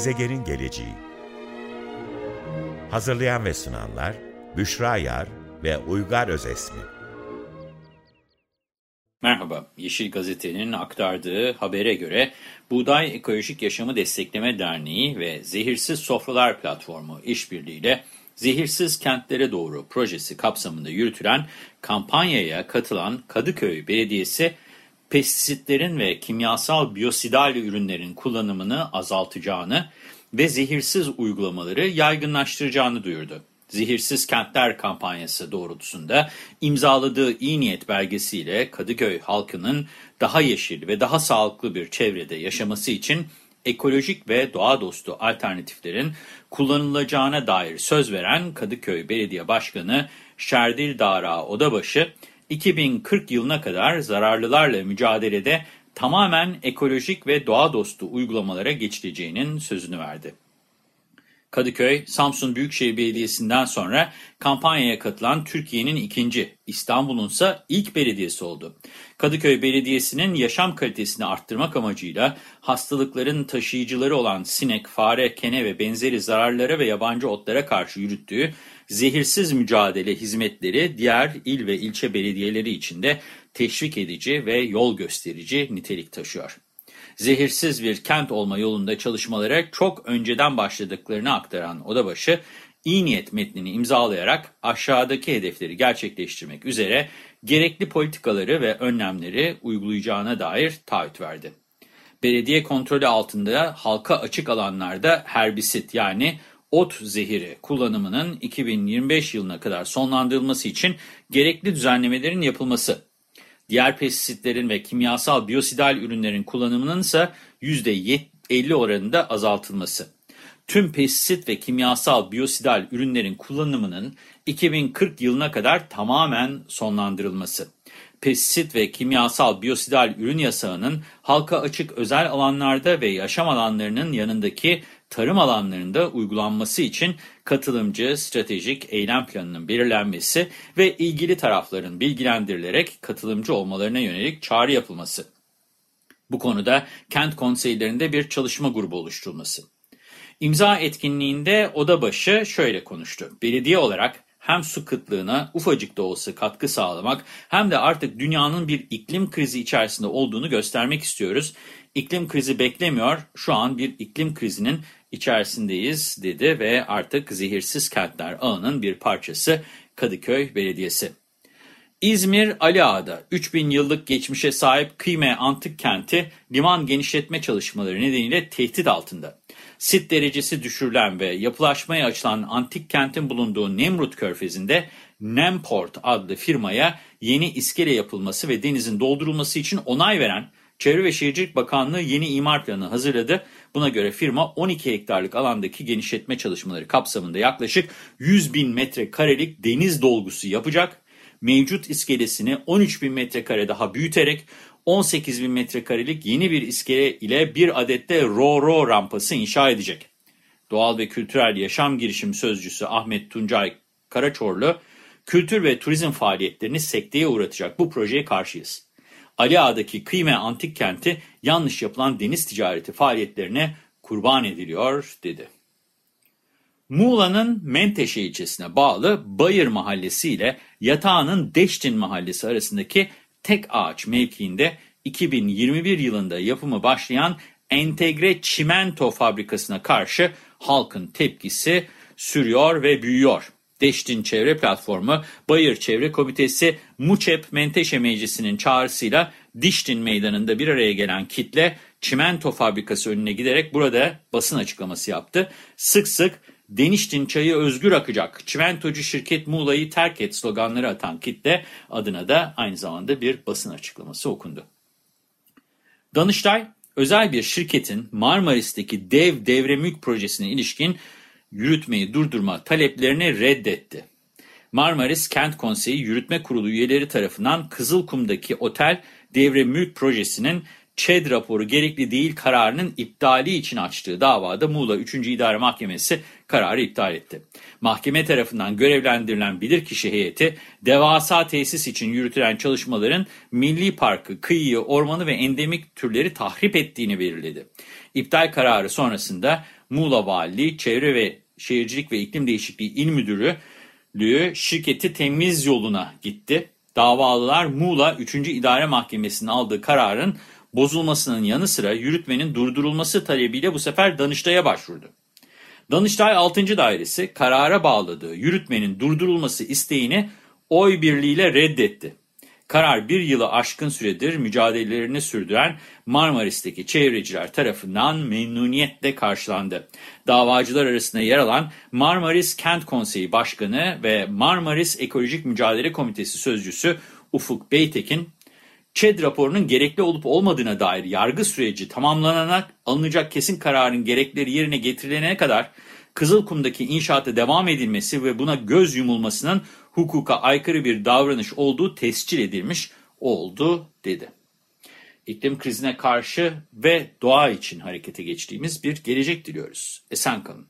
Gezegenin geleceği Hazırlayan ve sunanlar Büşra Yar ve Uygar Özesmi. Merhaba, Yeşil Gazete'nin aktardığı habere göre Buğday Ekolojik Yaşamı Destekleme Derneği ve Zehirsiz Sofralar Platformu işbirliğiyle Zehirsiz Kentlere Doğru projesi kapsamında yürütülen kampanyaya katılan Kadıköy Belediyesi, pestisitlerin ve kimyasal biyosidal ürünlerin kullanımını azaltacağını ve zehirsiz uygulamaları yaygınlaştıracağını duyurdu. Zehirsiz Kentler kampanyası doğrultusunda imzaladığı iyi niyet belgesiyle Kadıköy halkının daha yeşil ve daha sağlıklı bir çevrede yaşaması için ekolojik ve doğa dostu alternatiflerin kullanılacağına dair söz veren Kadıköy Belediye Başkanı Şerdil Dara Odabaşı, 2040 yılına kadar zararlılarla mücadelede tamamen ekolojik ve doğa dostu uygulamalara geçileceğinin sözünü verdi. Kadıköy, Samsun Büyükşehir Belediyesi'nden sonra kampanyaya katılan Türkiye'nin ikinci, İstanbul'un ise ilk belediyesi oldu. Kadıköy Belediyesi'nin yaşam kalitesini arttırmak amacıyla hastalıkların taşıyıcıları olan sinek, fare, kene ve benzeri zararlara ve yabancı otlara karşı yürüttüğü zehirsiz mücadele hizmetleri diğer il ve ilçe belediyeleri için de teşvik edici ve yol gösterici nitelik taşıyor zehirsiz bir kent olma yolunda çalışmalara çok önceden başladıklarını aktaran Odabaşı, iyi niyet metnini imzalayarak aşağıdaki hedefleri gerçekleştirmek üzere gerekli politikaları ve önlemleri uygulayacağına dair taahhüt verdi. Belediye kontrolü altında halka açık alanlarda herbisit yani ot zehiri kullanımının 2025 yılına kadar sonlandırılması için gerekli düzenlemelerin yapılması Diğer pestisitlerin ve kimyasal biyosidal ürünlerin kullanımının ise %50 oranında azaltılması. Tüm pestisit ve kimyasal biyosidal ürünlerin kullanımının 2040 yılına kadar tamamen sonlandırılması. Pestisit ve kimyasal biyosidal ürün yasağının halka açık özel alanlarda ve yaşam alanlarının yanındaki tarım alanlarında uygulanması için katılımcı stratejik eylem planının belirlenmesi ve ilgili tarafların bilgilendirilerek katılımcı olmalarına yönelik çağrı yapılması. Bu konuda kent konseylerinde bir çalışma grubu oluşturulması. İmza etkinliğinde odabaşı şöyle konuştu. Belediye olarak hem su kıtlığına ufacık da olsa katkı sağlamak hem de artık dünyanın bir iklim krizi içerisinde olduğunu göstermek istiyoruz. İklim krizi beklemiyor, şu an bir iklim krizinin içerisindeyiz dedi ve artık zehirsiz kentler ağının bir parçası Kadıköy Belediyesi. İzmir Ali Ağa'da 3000 yıllık geçmişe sahip Kıyme Antik Kenti liman genişletme çalışmaları nedeniyle tehdit altında. Sit derecesi düşürülen ve yapılaşmaya açılan antik kentin bulunduğu Nemrut Körfezi'nde Nemport adlı firmaya yeni iskele yapılması ve denizin doldurulması için onay veren Çevre ve Şehircilik Bakanlığı yeni imar planı hazırladı. Buna göre firma 12 hektarlık alandaki genişletme çalışmaları kapsamında yaklaşık 100 bin metrekarelik deniz dolgusu yapacak. Mevcut iskelesini 13 bin metrekare daha büyüterek 18 bin metrekarelik yeni bir iskele ile bir adette ro-ro rampası inşa edecek. Doğal ve Kültürel Yaşam Girişim Sözcüsü Ahmet Tuncay Karaçorlu, kültür ve turizm faaliyetlerini sekteye uğratacak bu projeye karşıyız. Ali Ağa'daki Kıyme Antik Kenti yanlış yapılan deniz ticareti faaliyetlerine kurban ediliyor dedi. Muğla'nın Menteşe ilçesine bağlı Bayır Mahallesi ile Yatağı'nın Deştin Mahallesi arasındaki tek ağaç mevkiinde 2021 yılında yapımı başlayan entegre çimento fabrikasına karşı halkın tepkisi sürüyor ve büyüyor. Deştin Çevre Platformu, Bayır Çevre Komitesi, Muçep Menteşe Meclisi'nin çağrısıyla Diştin Meydanı'nda bir araya gelen kitle çimento fabrikası önüne giderek burada basın açıklaması yaptı. Sık sık Deniştin çayı özgür akacak, çimentocu şirket Muğla'yı terk et sloganları atan kitle adına da aynı zamanda bir basın açıklaması okundu. Danıştay, özel bir şirketin Marmaris'teki dev devre mülk projesine ilişkin yürütmeyi durdurma taleplerini reddetti. Marmaris Kent Konseyi Yürütme Kurulu üyeleri tarafından Kızılkum'daki otel devre mülk projesinin ÇED raporu gerekli değil kararının iptali için açtığı davada Muğla 3. İdare Mahkemesi kararı iptal etti. Mahkeme tarafından görevlendirilen bilirkişi heyeti devasa tesis için yürütülen çalışmaların milli parkı, kıyıyı, ormanı ve endemik türleri tahrip ettiğini belirledi. İptal kararı sonrasında Muğla Valiliği, Çevre ve Şehircilik ve İklim Değişikliği İl Müdürlüğü şirketi temiz yoluna gitti. Davalılar Muğla 3. İdare Mahkemesi'nin aldığı kararın bozulmasının yanı sıra yürütmenin durdurulması talebiyle bu sefer Danıştay'a başvurdu. Danıştay 6. Dairesi karara bağladığı yürütmenin durdurulması isteğini oy birliğiyle reddetti. Karar bir yılı aşkın süredir mücadelelerini sürdüren Marmaris'teki çevreciler tarafından memnuniyetle karşılandı. Davacılar arasında yer alan Marmaris Kent Konseyi Başkanı ve Marmaris Ekolojik Mücadele Komitesi Sözcüsü Ufuk Beytekin, ÇED raporunun gerekli olup olmadığına dair yargı süreci tamamlanana alınacak kesin kararın gerekleri yerine getirilene kadar Kızılkum'daki inşaata devam edilmesi ve buna göz yumulmasının hukuka aykırı bir davranış olduğu tescil edilmiş oldu dedi. İklim krizine karşı ve doğa için harekete geçtiğimiz bir gelecek diliyoruz. Esen kalın.